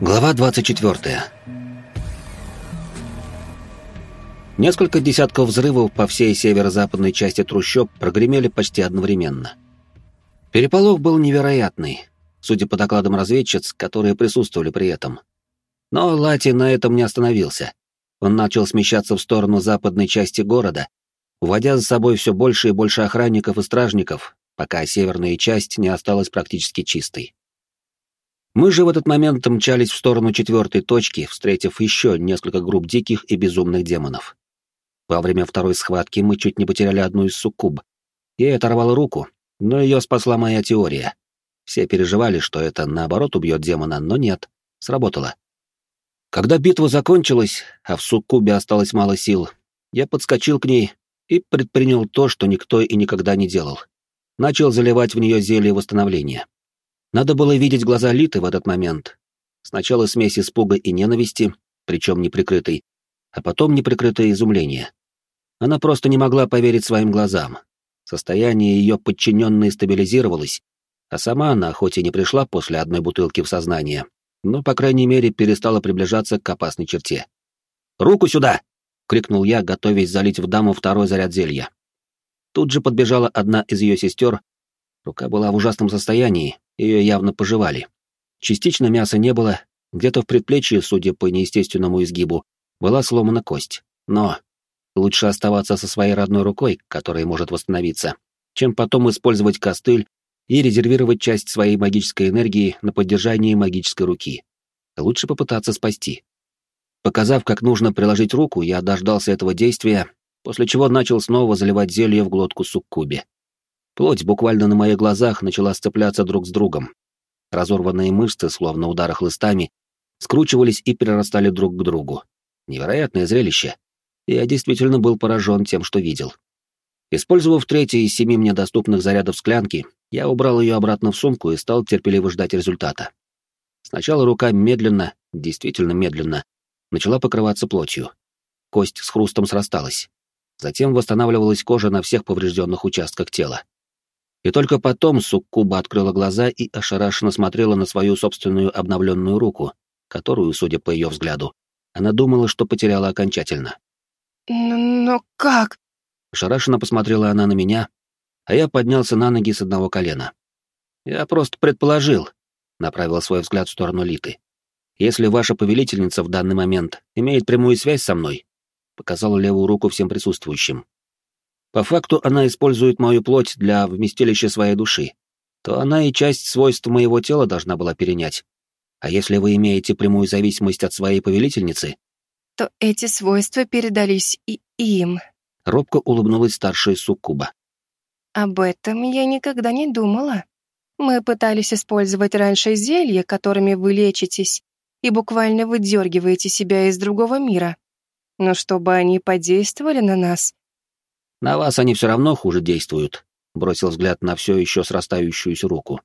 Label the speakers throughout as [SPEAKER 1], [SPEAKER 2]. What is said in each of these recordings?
[SPEAKER 1] Глава 24. Несколько десятков взрывов по всей северо-западной части трущоб прогремели почти одновременно. Переполох был невероятный, судя по докладам разведчиц, которые присутствовали при этом. Но Лати на этом не остановился. Он начал смещаться в сторону западной части города, уводя за собой все больше и больше охранников и стражников, пока северная часть не осталась практически чистой. Мы же в этот момент мчались в сторону четвертой точки, встретив еще несколько групп диких и безумных демонов. Во время второй схватки мы чуть не потеряли одну из суккуб. Ей оторвало руку, но ее спасла моя теория. Все переживали, что это наоборот убьет демона, но нет, сработало. Когда битва закончилась, а в суккубе осталось мало сил, я подскочил к ней и предпринял то, что никто и никогда не делал. Начал заливать в нее зелье восстановления. Надо было видеть глаза Литы в этот момент. Сначала смесь испуга и ненависти, причем неприкрытой, а потом неприкрытое изумление. Она просто не могла поверить своим глазам. Состояние ее подчиненной стабилизировалось, а сама она, хоть и не пришла после одной бутылки в сознание, но, по крайней мере, перестала приближаться к опасной черте. «Руку сюда!» — крикнул я, готовясь залить в даму второй заряд зелья. Тут же подбежала одна из ее сестер. Рука была в ужасном состоянии, ее явно пожевали. Частично мяса не было, где-то в предплечье, судя по неестественному изгибу, была сломана кость. Но лучше оставаться со своей родной рукой, которая может восстановиться, чем потом использовать костыль и резервировать часть своей магической энергии на поддержание магической руки. Лучше попытаться спасти. Показав, как нужно приложить руку, я дождался этого действия, после чего начал снова заливать зелье в глотку суккубе. Плоть буквально на моих глазах начала сцепляться друг с другом. Разорванные мышцы, словно удары хлыстами, скручивались и перерастали друг к другу. Невероятное зрелище. Я действительно был поражен тем, что видел. Использовав третий из семи мне доступных зарядов склянки, я убрал ее обратно в сумку и стал терпеливо ждать результата. Сначала рука медленно, действительно медленно, начала покрываться плотью. Кость с хрустом срасталась. Затем восстанавливалась кожа на всех поврежденных участках тела. И только потом Суккуба открыла глаза и ошарашенно смотрела на свою собственную обновленную руку, которую, судя по ее взгляду, она думала, что потеряла окончательно.
[SPEAKER 2] «Но как?»
[SPEAKER 1] Ошарашенно посмотрела она на меня, а я поднялся на ноги с одного колена. «Я просто предположил», — направил свой взгляд в сторону Литы. «Если ваша повелительница в данный момент имеет прямую связь со мной», — показал левую руку всем присутствующим, по факту она использует мою плоть для вместилища своей души, то она и часть свойств моего тела должна была перенять. А если вы имеете прямую зависимость от своей повелительницы,
[SPEAKER 2] то эти свойства передались и им.
[SPEAKER 1] Робко улыбнулась старшая суккуба.
[SPEAKER 2] Об этом я никогда не думала. Мы пытались использовать раньше зелья, которыми вы лечитесь, и буквально выдергиваете себя из другого мира. Но чтобы они подействовали на нас,
[SPEAKER 1] на вас они все равно хуже действуют, бросил взгляд на все еще срастающуюся руку.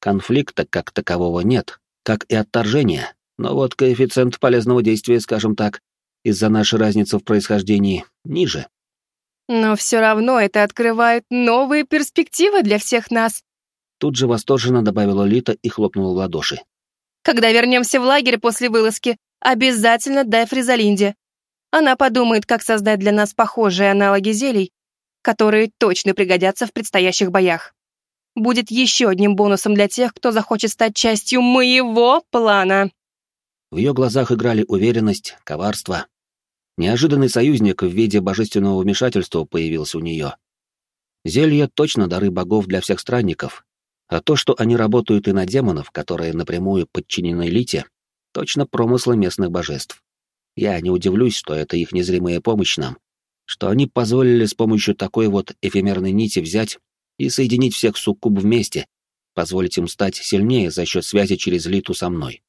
[SPEAKER 1] Конфликта как такового нет, как и отторжения, но вот коэффициент полезного действия, скажем так, из-за нашей разницы в происхождении, ниже.
[SPEAKER 2] Но все равно это открывает новые перспективы для всех нас.
[SPEAKER 1] Тут же восторженно добавила Лита и хлопнула в ладоши.
[SPEAKER 2] Когда вернемся в лагерь после вылазки, обязательно дай Фризалинде. Она подумает, как создать для нас похожие аналоги зелий, которые точно пригодятся в предстоящих боях. Будет еще одним бонусом для тех, кто захочет стать частью моего плана.
[SPEAKER 1] В ее глазах играли уверенность, коварство. Неожиданный союзник в виде божественного вмешательства появился у нее. Зелья точно дары богов для всех странников, а то, что они работают и на демонов, которые напрямую подчинены Лите, точно промыслы местных божеств. Я не удивлюсь, что это их незримая помощь нам, что они позволили с помощью такой вот эфемерной нити взять и соединить всех суккуб вместе, позволить им стать сильнее за счет связи через Литу со мной.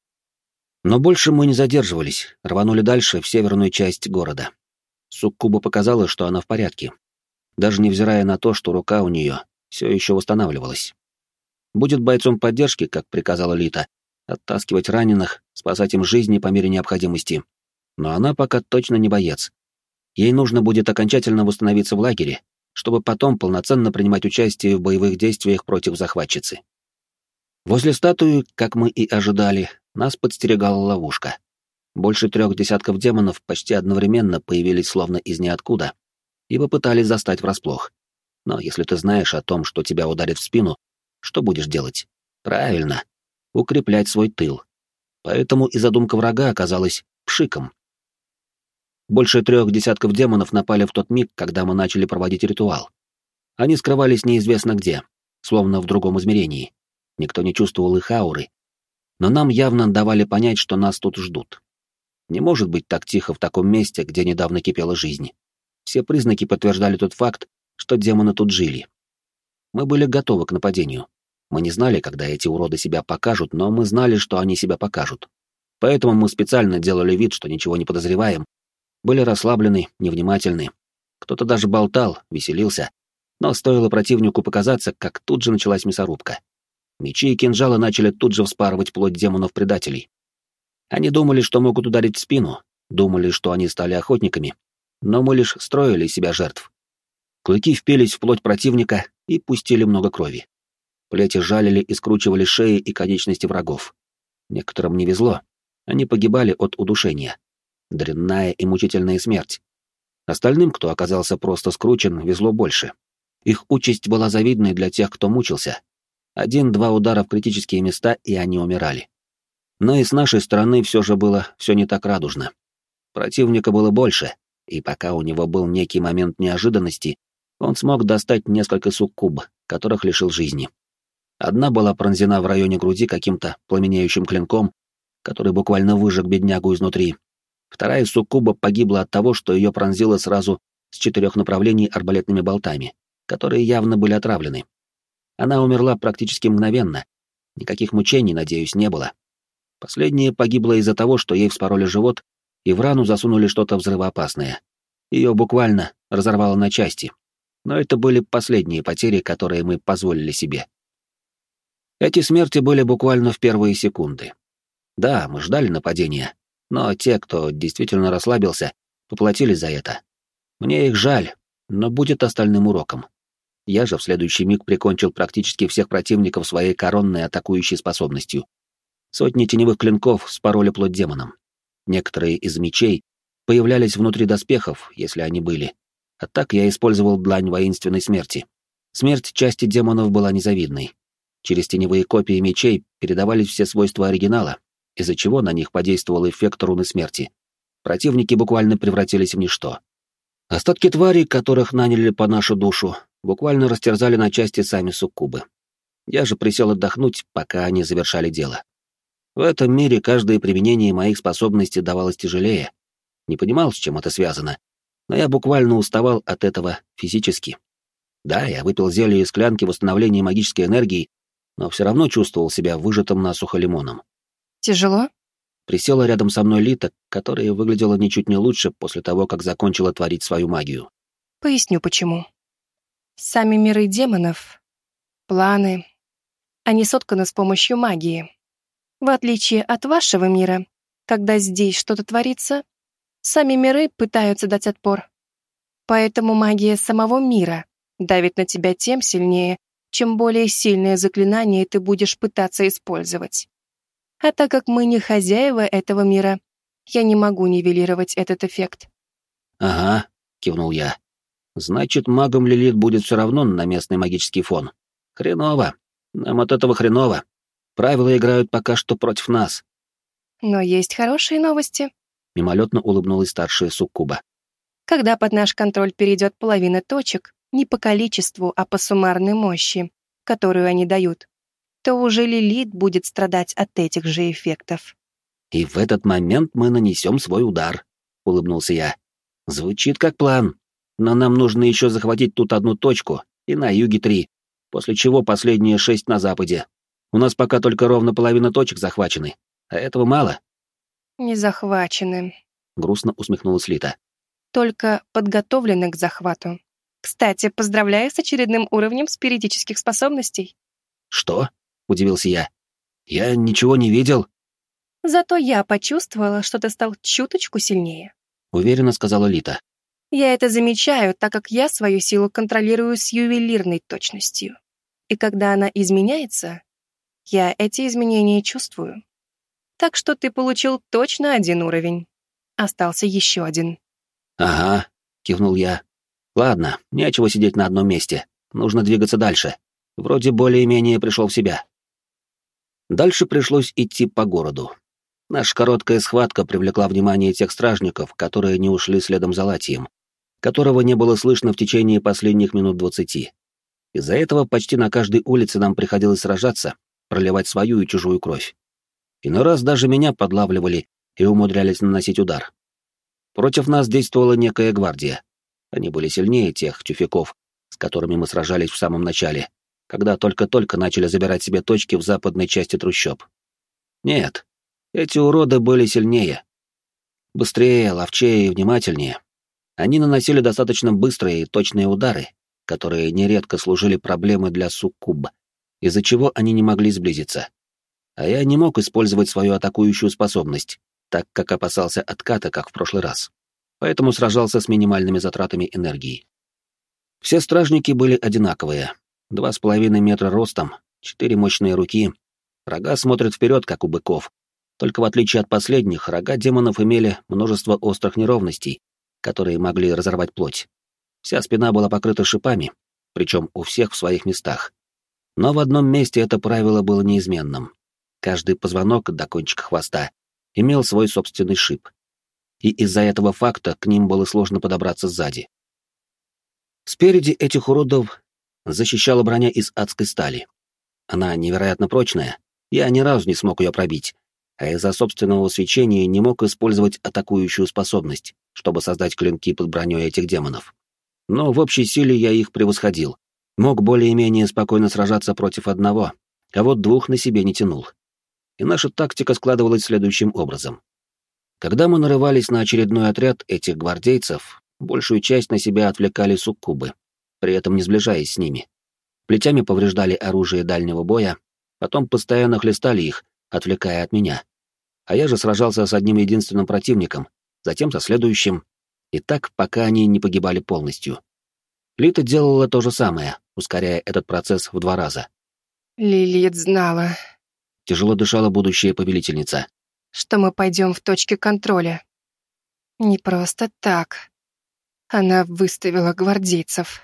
[SPEAKER 1] Но больше мы не задерживались, рванули дальше в северную часть города. Суккуба показала, что она в порядке, даже невзирая на то, что рука у нее все еще восстанавливалась. Будет бойцом поддержки, как приказала Лита, оттаскивать раненых, спасать им жизни по мере необходимости, но она пока точно не боец. Ей нужно будет окончательно восстановиться в лагере, чтобы потом полноценно принимать участие в боевых действиях против захватчицы. Возле статуи, как мы и ожидали, нас подстерегала ловушка. Больше трех десятков демонов почти одновременно появились словно из ниоткуда и попытались застать врасплох. Но если ты знаешь о том, что тебя ударит в спину, что будешь делать? Правильно, укреплять свой тыл. Поэтому и задумка врага оказалась пшиком. Больше трех десятков демонов напали в тот миг, когда мы начали проводить ритуал. Они скрывались неизвестно где, словно в другом измерении. Никто не чувствовал их ауры, но нам явно давали понять, что нас тут ждут. Не может быть так тихо в таком месте, где недавно кипела жизнь. Все признаки подтверждали тот факт, что демоны тут жили. Мы были готовы к нападению. Мы не знали, когда эти уроды себя покажут, но мы знали, что они себя покажут. Поэтому мы специально делали вид, что ничего не подозреваем, были расслаблены, невнимательны. Кто-то даже болтал, веселился. Но стоило противнику показаться, как тут же началась мясорубка. Мечи и кинжалы начали тут же вспарывать плоть демонов-предателей. Они думали, что могут ударить в спину, думали, что они стали охотниками, но мы лишь строили себя жертв. Клыки впились в плоть противника и пустили много крови. Плети жалили и скручивали шеи и конечности врагов. Некоторым не везло. Они погибали от удушения. Дрянная и мучительная смерть. Остальным, кто оказался просто скручен, везло больше. Их участь была завидной для тех, кто мучился. Один-два удара в критические места, и они умирали. Но и с нашей стороны все же было все не так радужно. Противника было больше, и пока у него был некий момент неожиданности, он смог достать несколько суккуб, которых лишил жизни. Одна была пронзена в районе груди каким-то пламенеющим клинком, который буквально выжег беднягу изнутри. Вторая суккуба погибла от того, что ее пронзило сразу с четырех направлений арбалетными болтами, которые явно были отравлены. Она умерла практически мгновенно. Никаких мучений, надеюсь, не было. Последняя погибла из-за того, что ей вспороли живот и в рану засунули что-то взрывоопасное. Ее буквально разорвало на части. Но это были последние потери, которые мы позволили себе. Эти смерти были буквально в первые секунды. Да, мы ждали нападения, но те, кто действительно расслабился, поплатились за это. Мне их жаль, но будет остальным уроком. Я же в следующий миг прикончил практически всех противников своей коронной атакующей способностью. Сотни теневых клинков спороли плоть демонам. Некоторые из мечей появлялись внутри доспехов, если они были. А так я использовал длань воинственной смерти. Смерть части демонов была незавидной. Через теневые копии мечей передавались все свойства оригинала, из-за чего на них подействовал эффект руны смерти. Противники буквально превратились в ничто. Остатки тварей, которых наняли по нашу душу, буквально растерзали на части сами суккубы. Я же присел отдохнуть, пока они завершали дело. В этом мире каждое применение моих способностей давалось тяжелее. Не понимал, с чем это связано, но я буквально уставал от этого физически. Да, я выпил зелье из склянки восстановления магической энергии, но все равно чувствовал себя выжатым насухо лимоном.
[SPEAKER 2] Тяжело?
[SPEAKER 1] Присела рядом со мной Лита, которая выглядела ничуть не лучше после того, как закончила творить свою магию.
[SPEAKER 2] Поясню, почему. Сами миры демонов, планы, они сотканы с помощью магии. В отличие от вашего мира, когда здесь что-то творится, сами миры пытаются дать отпор. Поэтому магия самого мира давит на тебя тем сильнее, чем более сильное заклинание ты будешь пытаться использовать. А так как мы не хозяева этого мира, я не могу нивелировать этот эффект.
[SPEAKER 1] «Ага», — кивнул я. «Значит, магом Лилит будет все равно на местный магический фон. Хреново. Нам от этого хреново. Правила играют пока что против нас».
[SPEAKER 2] «Но есть хорошие новости», —
[SPEAKER 1] мимолетно улыбнулась старшая суккуба.
[SPEAKER 2] «Когда под наш контроль перейдет половина точек, не по количеству, а по суммарной мощи, которую они дают, то уже Лилит будет страдать от этих же эффектов.
[SPEAKER 1] «И в этот момент мы нанесем свой удар», — улыбнулся я. «Звучит как план, но нам нужно еще захватить тут одну точку и на юге три, после чего последние шесть на западе. У нас пока только ровно половина точек захвачены, а этого мало».
[SPEAKER 2] «Не захвачены», —
[SPEAKER 1] грустно усмехнулась Лита.
[SPEAKER 2] «Только подготовлены к захвату. Кстати, поздравляю с очередным уровнем спиритических способностей».
[SPEAKER 1] «Что?» — удивился я. «Я ничего не видел».
[SPEAKER 2] «Зато я почувствовала, что ты стал чуточку сильнее», —
[SPEAKER 1] уверенно сказала Лита.
[SPEAKER 2] «Я это замечаю, так как я свою силу контролирую с ювелирной точностью. И когда она изменяется, Я эти изменения чувствую. Так что ты получил точно один уровень. Остался еще один.
[SPEAKER 1] «Ага», — кивнул я. «Ладно, нечего сидеть на одном месте. Нужно двигаться дальше. Вроде более-менее пришел в себя». Дальше пришлось идти по городу. Наша короткая схватка привлекла внимание тех стражников, которые не ушли следом за Латием, которого не было слышно в течение последних минут двадцати. Из-за этого почти на каждой улице нам приходилось сражаться, проливать свою и чужую кровь. Иной раз даже меня подлавливали и умудрялись наносить удар. Против нас действовала некая гвардия. Они были сильнее тех тюфяков, с которыми мы сражались в самом начале, когда только-только начали забирать себе точки в западной части трущоб. Нет, эти уроды были сильнее. Быстрее, ловчее и внимательнее. Они наносили достаточно быстрые и точные удары, которые нередко служили проблемой для суккуб, из-за чего они не могли сблизиться. А я не мог использовать свою атакующую способность, так как опасался отката, как в прошлый раз. Поэтому сражался с минимальными затратами энергии. Все стражники были одинаковые. Два с половиной метра ростом, четыре мощные руки. Рога смотрят вперед, как у быков, только в отличие от последних, рога демонов имели множество острых неровностей, которые могли разорвать плоть. Вся спина была покрыта шипами, причем у всех в своих местах. Но в одном месте это правило было неизменным. Каждый позвонок до кончика хвоста имел свой собственный шип. И из-за этого факта к ним было сложно подобраться сзади. Спереди этих уродов защищала броня из адской стали. Она невероятно прочная, я ни разу не смог ее пробить, а из-за собственного свечения не мог использовать атакующую способность, чтобы создать клинки под броней этих демонов. Но в общей силе я их превосходил. Мог более-менее спокойно сражаться против одного, а вот двух на себе не тянул. И наша тактика складывалась следующим образом. Когда мы нарывались на очередной отряд этих гвардейцев, большую часть на себя отвлекали суккубы, при этом не сближаясь с ними. Плетями повреждали оружие дальнего боя, потом постоянно хлестали их, отвлекая от меня. А я же сражался с одним единственным противником, затем со следующим, и так, пока они не погибали полностью. Лита делала то же самое, ускоряя этот процесс в два раза.
[SPEAKER 2] Лилит знала.
[SPEAKER 1] Тяжело дышала будущая повелительница.
[SPEAKER 2] Что мы пойдем в точке контроля. Не просто так. Она выставила гвардейцев.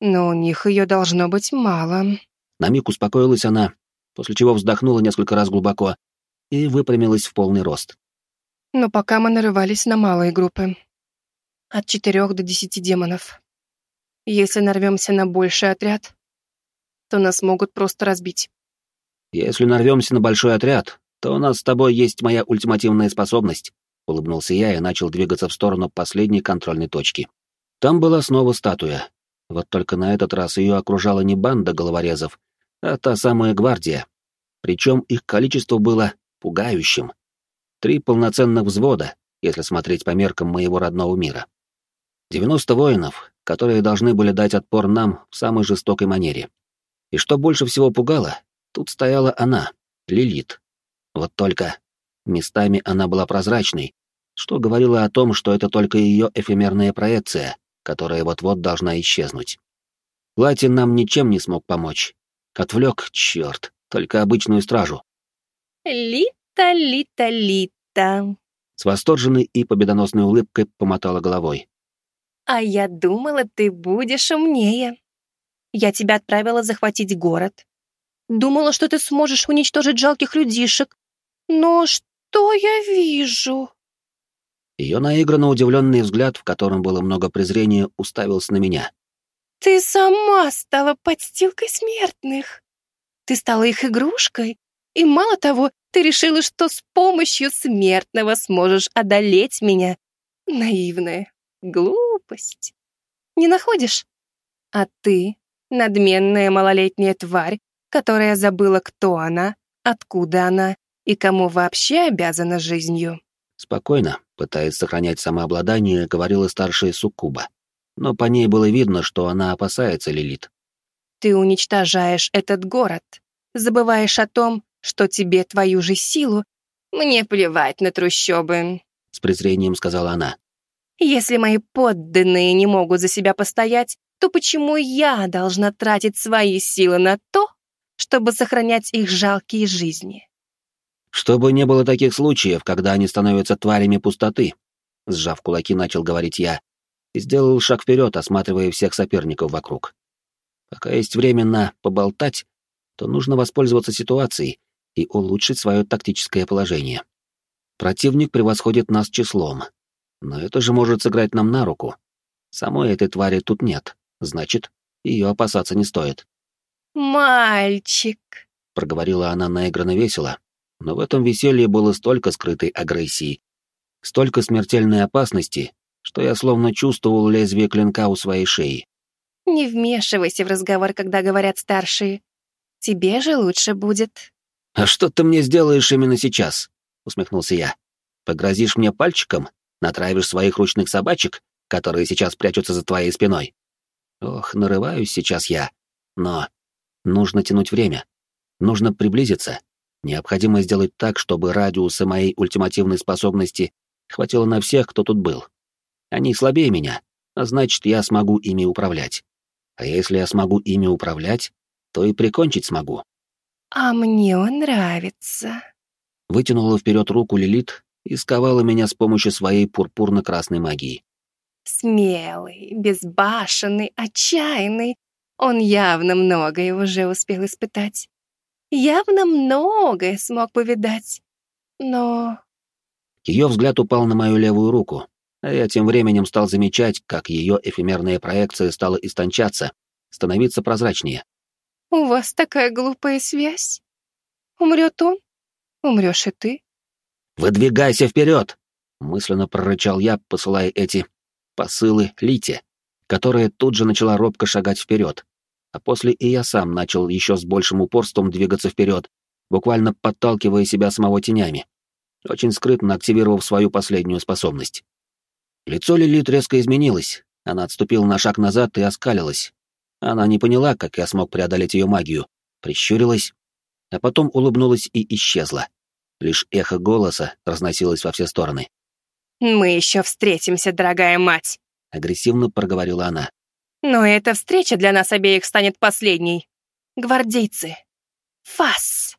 [SPEAKER 2] Но у них ее должно быть мало.
[SPEAKER 1] На миг успокоилась она, после чего вздохнула несколько раз глубоко и выпрямилась в полный рост.
[SPEAKER 2] Но пока мы нарывались на малые группы. От четырех до десяти демонов. Если нарвемся на больший отряд, то нас могут просто разбить.
[SPEAKER 1] Если нарвемся на большой отряд, то у нас с тобой есть моя ультимативная способность, улыбнулся я и начал двигаться в сторону последней контрольной точки. Там была снова статуя. Вот только на этот раз ее окружала не банда головорезов, а та самая гвардия. Причем их количество было пугающим. Три полноценных взвода, если смотреть по меркам моего родного мира. 90 воинов, которые должны были дать отпор нам в самой жестокой манере. И что больше всего пугало, тут стояла она, Лилит. Вот только местами она была прозрачной, что говорило о том, что это только ее эфемерная проекция, которая вот-вот должна исчезнуть. Латин нам ничем не смог помочь, Отвлек, черт, только обычную стражу.
[SPEAKER 2] «Лита, Лита, Лита!»
[SPEAKER 1] С восторженной и победоносной улыбкой помотала головой.
[SPEAKER 2] «А я думала, ты будешь умнее. Я тебя отправила захватить город. Думала, что ты сможешь уничтожить жалких людишек. Но что я вижу?»
[SPEAKER 1] Ее наигранно удивленный взгляд, в котором было много презрения, уставился на меня.
[SPEAKER 2] Ты сама стала подстилкой смертных. Ты стала их игрушкой. И мало того, ты решила, что с помощью смертного сможешь одолеть меня. Наивная глупость. Не находишь? А ты, надменная малолетняя тварь, которая забыла, кто она, откуда она и кому вообще обязана жизнью.
[SPEAKER 1] Спокойно, пытаясь сохранять самообладание, говорила старшая Суккуба но по ней было видно, что она опасается Лилит.
[SPEAKER 2] «Ты уничтожаешь этот город, забываешь о том, что тебе твою же силу. Мне плевать на трущобы», —
[SPEAKER 1] с презрением сказала она.
[SPEAKER 2] «Если мои подданные не могут за себя постоять, то почему я должна тратить свои силы на то, чтобы сохранять их жалкие жизни.
[SPEAKER 1] Чтобы не было таких случаев, когда они становятся тварями пустоты, сжав кулаки, начал говорить я и сделал шаг вперед, осматривая всех соперников вокруг. Пока есть время на поболтать, то нужно воспользоваться ситуацией и улучшить свое тактическое положение. Противник превосходит нас числом, но это же может сыграть нам на руку. Самой этой твари тут нет, значит, ее опасаться не стоит.
[SPEAKER 2] «Мальчик», —
[SPEAKER 1] проговорила она наигранно весело, но в этом веселье было столько скрытой агрессии, столько смертельной опасности, что я словно чувствовал лезвие клинка у своей шеи.
[SPEAKER 2] «Не вмешивайся в разговор, когда говорят старшие. Тебе же лучше будет».
[SPEAKER 1] «А что ты мне сделаешь именно сейчас?» — усмехнулся я. «Погрозишь мне пальчиком? Натравишь своих ручных собачек, которые сейчас прячутся за твоей спиной?» Ох, нарываюсь сейчас я. Но нужно тянуть время. Нужно приблизиться. Необходимо сделать так, чтобы радиуса моей ультимативной способности хватило на всех, кто тут был. Они слабее меня, а значит, я смогу ими управлять. А если я смогу ими управлять, то и прикончить смогу.
[SPEAKER 2] «А мне он нравится», —
[SPEAKER 1] вытянула вперед руку Лилит и сковала меня с помощью своей пурпурно-красной магии.
[SPEAKER 2] «Смелый, безбашенный, отчаянный. Он явно многое уже успел испытать. Явно многое смог повидать. Но...»
[SPEAKER 1] Ее взгляд упал на мою левую руку, а я тем временем стал замечать, как ее эфемерная проекция стала истончаться, становиться прозрачнее.
[SPEAKER 2] «У вас такая глупая связь. Умрет он, умрешь и ты».
[SPEAKER 1] «Выдвигайся вперед!» — мысленно прорычал я, посылая эти посылы Лите, которая тут же начала робко шагать вперед. А после и я сам начал еще с большим упорством двигаться вперед, буквально подталкивая себя самого тенями, очень скрытно активировав свою последнюю способность. Лицо Лилит резко изменилось, она отступила на шаг назад и оскалилась, она не поняла, как я смог преодолеть ее магию, прищурилась, а потом улыбнулась и исчезла. Лишь эхо голоса разносилось во все стороны.
[SPEAKER 2] «Мы еще встретимся, дорогая мать», —
[SPEAKER 1] агрессивно проговорила она.
[SPEAKER 2] «Но эта встреча для нас обеих станет последней. Гвардейцы. Фас!»